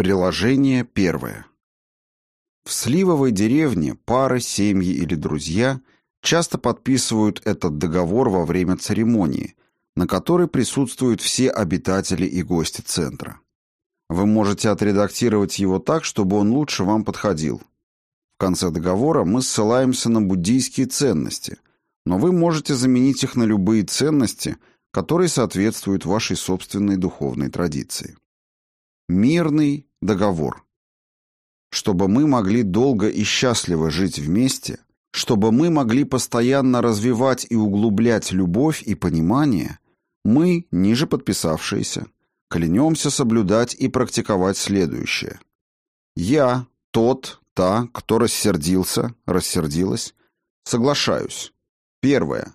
Приложение первое. В сливовой деревне пары, семьи или друзья часто подписывают этот договор во время церемонии, на которой присутствуют все обитатели и гости центра. Вы можете отредактировать его так, чтобы он лучше вам подходил. В конце договора мы ссылаемся на буддийские ценности, но вы можете заменить их на любые ценности, которые соответствуют вашей собственной духовной традиции. Мирный договор. Чтобы мы могли долго и счастливо жить вместе, чтобы мы могли постоянно развивать и углублять любовь и понимание, мы, ниже подписавшиеся, клянемся соблюдать и практиковать следующее. Я, тот, та, кто рассердился, рассердилась, соглашаюсь. Первое.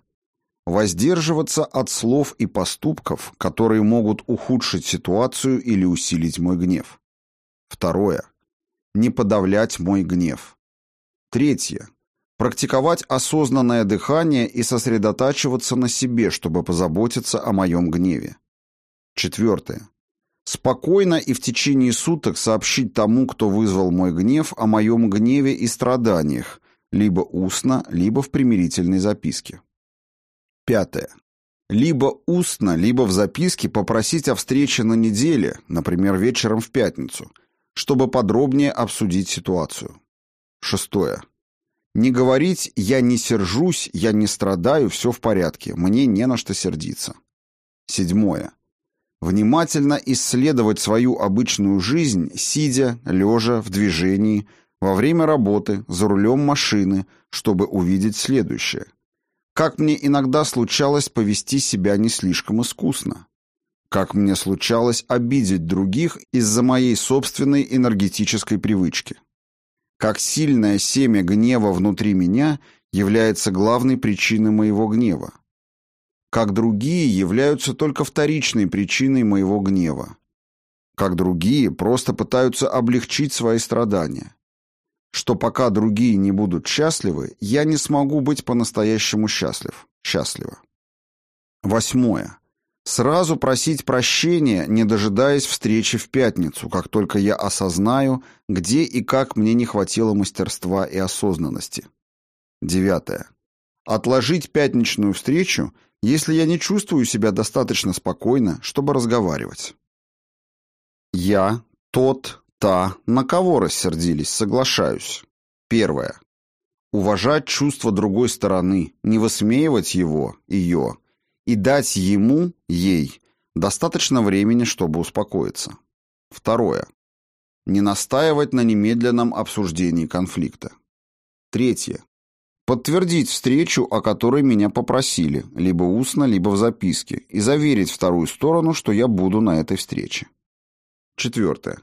Воздерживаться от слов и поступков, которые могут ухудшить ситуацию или усилить мой гнев. Второе. Не подавлять мой гнев. Третье. Практиковать осознанное дыхание и сосредотачиваться на себе, чтобы позаботиться о моем гневе. Четвертое. Спокойно и в течение суток сообщить тому, кто вызвал мой гнев, о моем гневе и страданиях, либо устно, либо в примирительной записке. Пятое. Либо устно, либо в записке попросить о встрече на неделе, например, вечером в пятницу – чтобы подробнее обсудить ситуацию. Шестое. Не говорить «я не сержусь», «я не страдаю», «все в порядке», «мне не на что сердиться». Седьмое. Внимательно исследовать свою обычную жизнь, сидя, лежа, в движении, во время работы, за рулем машины, чтобы увидеть следующее. Как мне иногда случалось повести себя не слишком искусно как мне случалось обидеть других из-за моей собственной энергетической привычки. Как сильное семя гнева внутри меня является главной причиной моего гнева. Как другие являются только вторичной причиной моего гнева. Как другие просто пытаются облегчить свои страдания. Что пока другие не будут счастливы, я не смогу быть по-настоящему счастлив. Счастлива. Восьмое. Сразу просить прощения, не дожидаясь встречи в пятницу, как только я осознаю, где и как мне не хватило мастерства и осознанности. Девятое. Отложить пятничную встречу, если я не чувствую себя достаточно спокойно, чтобы разговаривать. Я, тот, та, на кого рассердились, соглашаюсь. Первое. Уважать чувства другой стороны, не высмеивать его, ее, и дать ему, ей, достаточно времени, чтобы успокоиться. Второе. Не настаивать на немедленном обсуждении конфликта. Третье. Подтвердить встречу, о которой меня попросили, либо устно, либо в записке, и заверить вторую сторону, что я буду на этой встрече. Четвертое.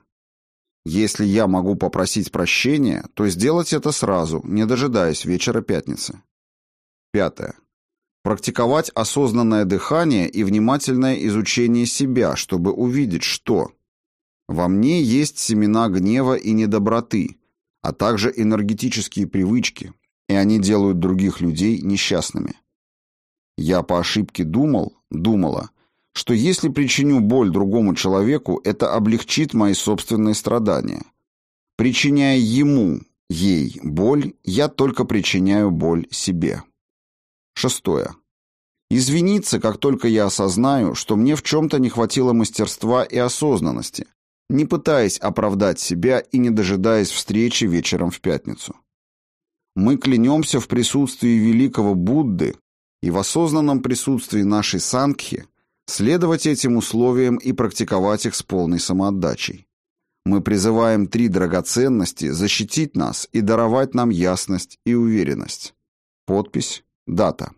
Если я могу попросить прощения, то сделать это сразу, не дожидаясь вечера пятницы. Пятое. Практиковать осознанное дыхание и внимательное изучение себя, чтобы увидеть, что во мне есть семена гнева и недоброты, а также энергетические привычки, и они делают других людей несчастными. Я по ошибке думал, думала, что если причиню боль другому человеку, это облегчит мои собственные страдания. Причиняя ему, ей боль, я только причиняю боль себе. Шестое. Извиниться, как только я осознаю, что мне в чем-то не хватило мастерства и осознанности, не пытаясь оправдать себя и не дожидаясь встречи вечером в пятницу. Мы клянемся в присутствии великого Будды и в осознанном присутствии нашей Сангхи следовать этим условиям и практиковать их с полной самоотдачей. Мы призываем три драгоценности защитить нас и даровать нам ясность и уверенность. Подпись Дата.